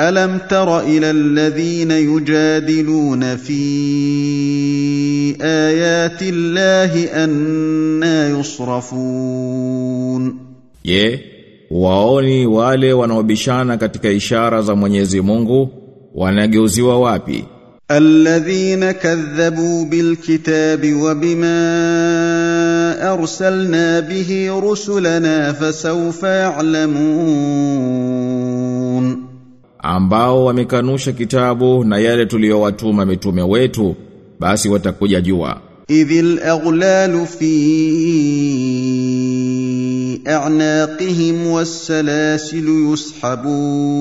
ألم تر إلى الذين يجادلون في آيات الله أنا يصرفون Je, waoni wale wanaobishana katika ishara za Mwenyezi Mungu wanageuziwa wapi? الذين كذبوا بالكتاب وبما أرسلنا به رسلنا فسوف يعلمون ambao wamekanusha kitabu na yale tuliyowatuma mitume wetu basi watakuja jua. Idhil aghlalu fi a'naqihim wassalasilu yushabun.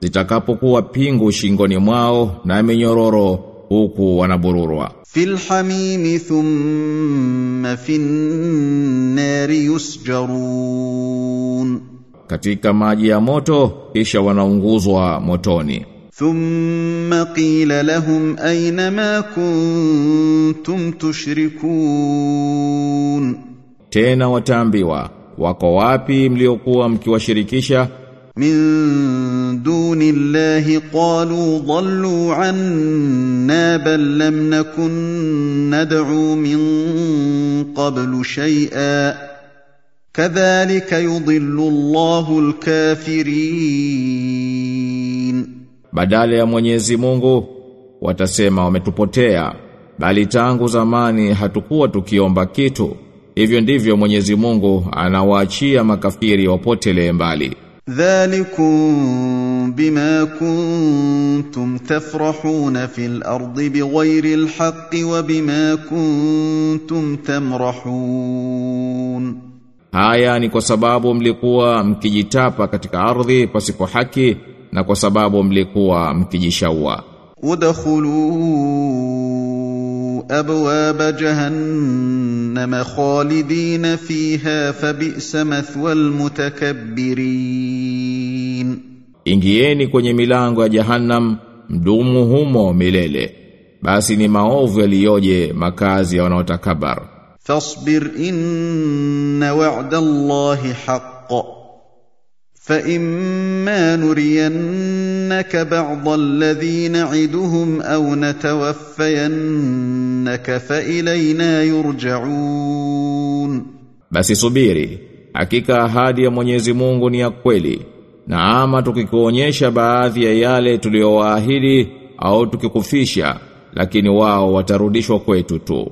Zitakapokuwa pingu shingoni mwao na minyororo huku wanabururwa. Fil hamim thumma fin nari yusjarun katika maji ya moto kisha wanaunguzwa motoni. Thumma qila lahum aina ma kuntum tushrikun? Tena wataambiwa wako wapi mliokuwa mkiwashirikisha? Min duni llahi qalu dhallu anna bal lam nakun nad'u min qablu shay'a Kadhalika yudhillu Allahu al-kafirin. Badala ya Mwenyezi Mungu watasema wametupotea bali tangu zamani hatukuwa tukiomba kitu hivyo ndivyo Mwenyezi Mungu anawaachia makafiri wapotelee mbali. Dhalikum bima kuntum tafrahun fil ardi bighairi alhaqqi wa bima kuntum tamrahun Haya ni kwa sababu mlikuwa mkijitapa katika ardhi pasipo haki na kwa sababu mlikuwa mkijishaua. Udkhulu abwaba jahannama khalidina fiha fabi'sa mathwal mutakabbirin. Ingieni kwenye milango ya Jahannam mdumu humo milele. Basi ni maovu yaliyoje makazi ya wanaotakabar. فاصبر ان وعد الله حق فاما نرينك بعض الذي نعدهم او نتوفينك فالينا يرجعون Basi subiri, hakika ahadi ya Mwenyezi Mungu ni ya kweli. Na ama tukikuonyesha baadhi ya yale tuliyowaahidi au tukikufisha, lakini wao watarudishwa kwetu tu.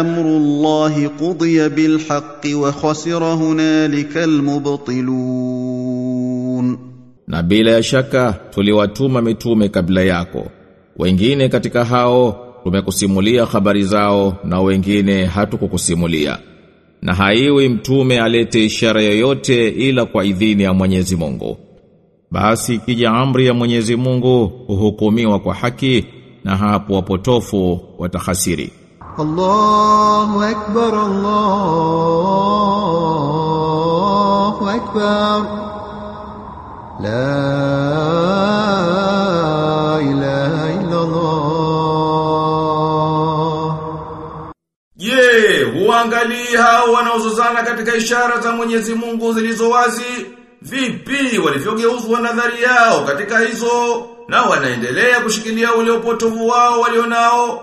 امر الله قضي بالحق وخسر هنالك المبطلون Na bila ya shaka tuliwatuma mitume kabla yako. Wengine katika hao tumekusimulia habari zao na wengine hatukukusimulia. Na haiwi mtume alete ishara yoyote ila kwa idhini ya Mwenyezi Mungu. Basi ikija amri ya Mwenyezi Mungu huhukumiwa kwa haki na hapo wapotofu watahasiri. الله أكبر الله أكبر لا إله إلا الله Je, huangalii hao wanaozozana katika ishara za Mwenyezi Mungu zilizo wazi? Vipi walivyogeuzwa nadhari yao katika hizo na wanaendelea kushikilia ule upotovu wao walionao?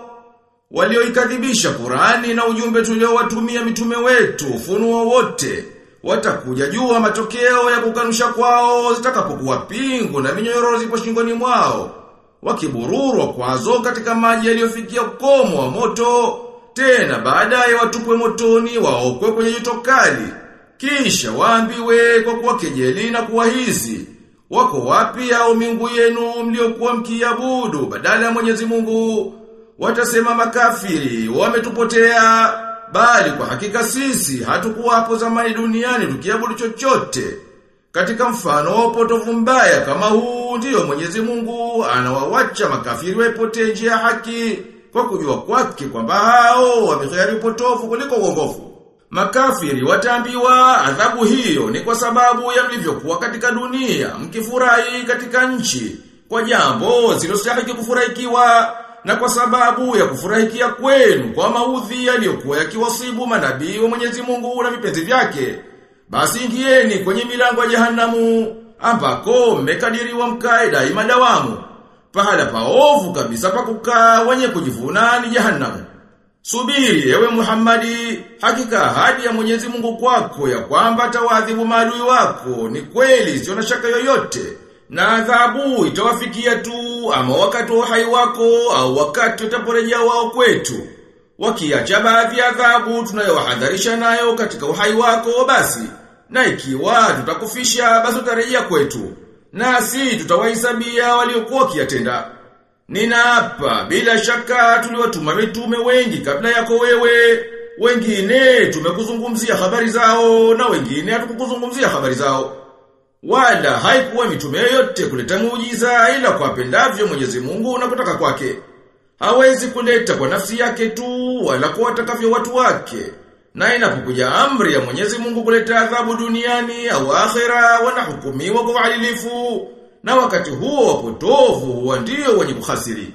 Walioikadhibisha Qurani na ujumbe tuliowatumia mitume wetu ufunuo wote watakuja jua matokeo ya kukanusha kwao zitakapokuwa pingu na minyororo zipo shingoni mwao wakibururwa kwazo katika maji yaliyofikia ukomo wa moto tena baadaye watupwe motoni waokwe kwenye joto kali. Kisha waambiwe kwa kuwa kejeli na kuwa hizi wako wapi au miungu yenu mliokuwa mkiabudu badala ya Mwenyezi Mungu watasema makafiri wametupotea bali kwa hakika sisi hatukuwa hapo zamani duniani tukiabudu chochote katika mfano wa upotovu mbaya kama huu ndiyo Mwenyezi Mungu anawawacha makafiri waipotee njia ya haki kwa kujua kwake kwamba hao wamekhiari upotovu kuliko uongofu. Makafiri wataambiwa adhabu hiyo ni kwa sababu ya mlivyokuwa katika dunia mkifurahi katika nchi kwa jambo zilizostahili kufurahikiwa na kwa sababu ya kufurahikia kwenu kwa maudhi yaliyokuwa yakiwasibu manabii wa Mwenyezi Mungu na vipenzi vyake basi ingieni kwenye milango ya jehanamu ambako mmekadiriwa mkae daima dawamu pahala paovu kabisa pa kukaa wenye kujivuna ni jehanamu Subiri ewe Muhammadi, hakika hadi ya Mwenyezi Mungu kwako ya kwamba tawadhibu maadui wako ni kweli sio na shaka yoyote. Na adhabu itawafikia tu ama wakati wa uhai wako au wakati utaporejea wao kwetu. Wakiacha baadhi ya adhabu tunayowahadharisha nayo katika uhai wako basi. Na ikiwa tutakufisha basi utarejea kwetu. Nasi tutawahesabia waliokuwa kiatenda. Ninaapa bila shaka tuliwatuma mitume wengi kabla yako wewe. Wengine tumekuzungumzia habari zao na wengine hatukukuzungumzia habari zao. Wala haikuwa mitume yote kuleta muujiza ila kwa pendavyo Mwenyezi Mungu na kutaka kwake. Hawezi kuleta kwa nafsi yake tu wala kwa watu wake. Na inapokuja amri ya Mwenyezi Mungu kuleta adhabu duniani au akhera wanahukumiwa kwa uadilifu na wakati huo wapotovu huwa ndio wenye kuhasiri.